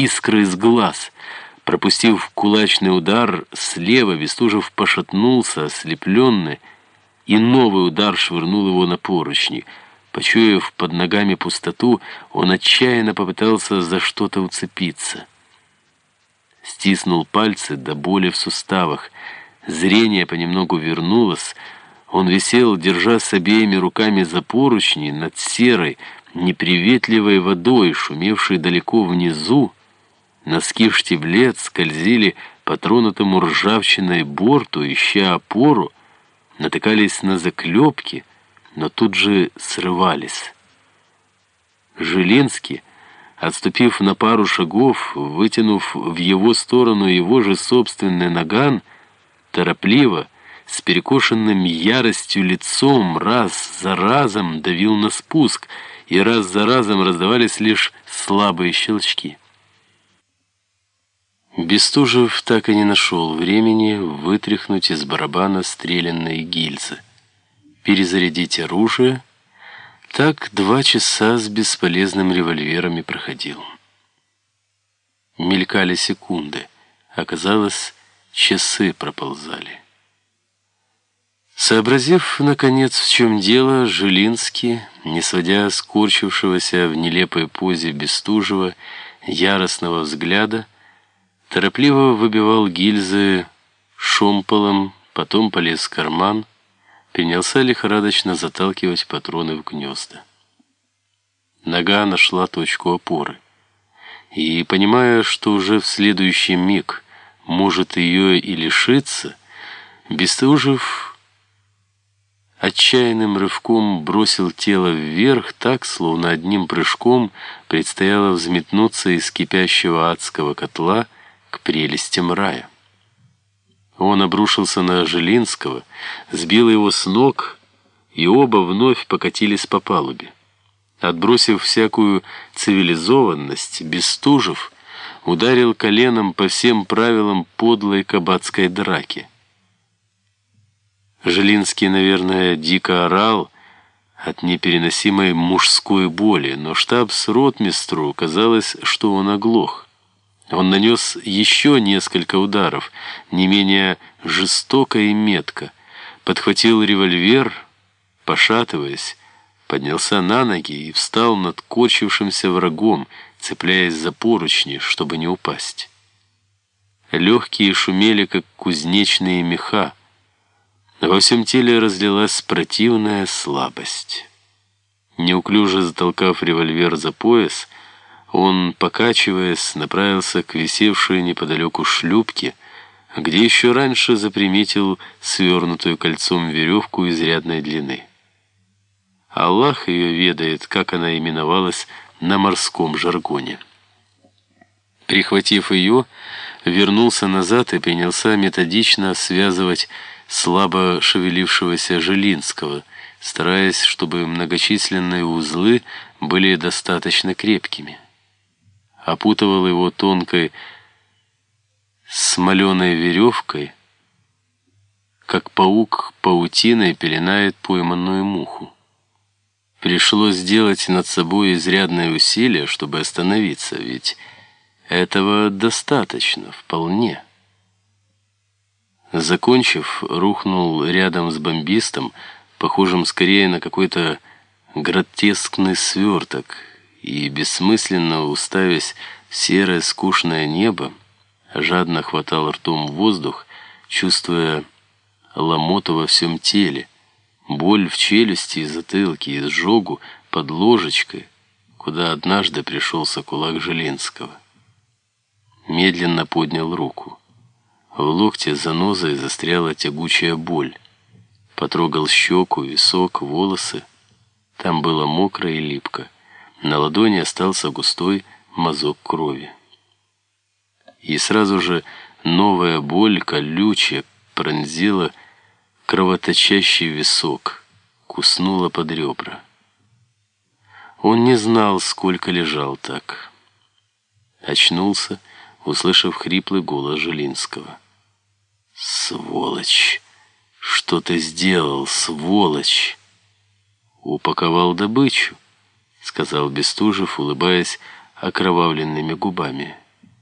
искры из глаз. Пропустив кулачный удар, слева Бестужев пошатнулся, ослепленный, и новый удар швырнул его на поручни. Почуяв под ногами пустоту, он отчаянно попытался за что-то уцепиться. Стиснул пальцы до боли в суставах. Зрение понемногу вернулось. Он висел, держа с обеими руками за поручни над серой, неприветливой водой, шумевшей далеко внизу. Носки штиблет скользили по тронутому ржавчиной борту, ища опору, натыкались на заклепки, но тут же срывались. Жилинский, отступив на пару шагов, вытянув в его сторону его же собственный наган, торопливо, с перекошенным яростью лицом, раз за разом давил на спуск, и раз за разом раздавались лишь слабые щелчки. Бестужев так и не нашел времени вытряхнуть из барабана стрелянные гильзы, перезарядить оружие. Так два часа с бесполезным револьвером и проходил. Мелькали секунды. Оказалось, часы проползали. Сообразив, наконец, в чем дело, Жилинский, не сводя скорчившегося в нелепой позе Бестужева яростного взгляда, Торопливо выбивал гильзы шомполом, потом полез в карман, принялся лихорадочно заталкивать патроны в гнезда. Нога нашла точку опоры. И, понимая, что уже в следующий миг может ее и лишиться, Бестужев отчаянным рывком бросил тело вверх так, словно одним прыжком предстояло взметнуться из кипящего адского котла к прелестям рая. Он обрушился на Жилинского, сбил его с ног, и оба вновь покатились по палубе. Отбросив всякую цивилизованность, Бестужев ударил коленом по всем правилам подлой кабацкой драки. Жилинский, наверное, дико орал от непереносимой мужской боли, но штабс-ротмистру казалось, что он оглох. Он нанес еще несколько ударов, не менее жестоко и метко, подхватил револьвер, пошатываясь, поднялся на ноги и встал над корчившимся врагом, цепляясь за поручни, чтобы не упасть. Легкие шумели, как кузнечные меха. Во всем теле разлилась противная слабость. Неуклюже затолкав револьвер за пояс, он, покачиваясь, направился к висевшей неподалеку шлюпке, где еще раньше заприметил свернутую кольцом веревку изрядной длины. Аллах ее ведает, как она именовалась на морском жаргоне. Прихватив ее, вернулся назад и принялся методично связывать слабо шевелившегося Жилинского, стараясь, чтобы многочисленные узлы были достаточно крепкими опутывал его тонкой смоленой веревкой, как паук паутиной пеленает пойманную муху. Пришлось сделать над собой изрядное усилие, чтобы остановиться, ведь этого достаточно, вполне. Закончив, рухнул рядом с бомбистом, похожим скорее на какой-то гротескный сверток, и, бессмысленно уставясь в серое скучное небо, жадно хватал ртом воздух, чувствуя ломоту во всем теле, боль в челюсти и затылке, изжогу под ложечкой, куда однажды пришелся кулак Жилинского. Медленно поднял руку. В локте занозой застряла тягучая боль. Потрогал щеку, висок, волосы. Там было мокро и липко. На ладони остался густой мазок крови. И сразу же новая боль, колючая, пронзила кровоточащий висок, куснула под ребра. Он не знал, сколько лежал так. Очнулся, услышав хриплый голос Жилинского. «Сволочь! Что ты сделал, сволочь?» Упаковал добычу. — сказал Бестужев, улыбаясь окровавленными губами.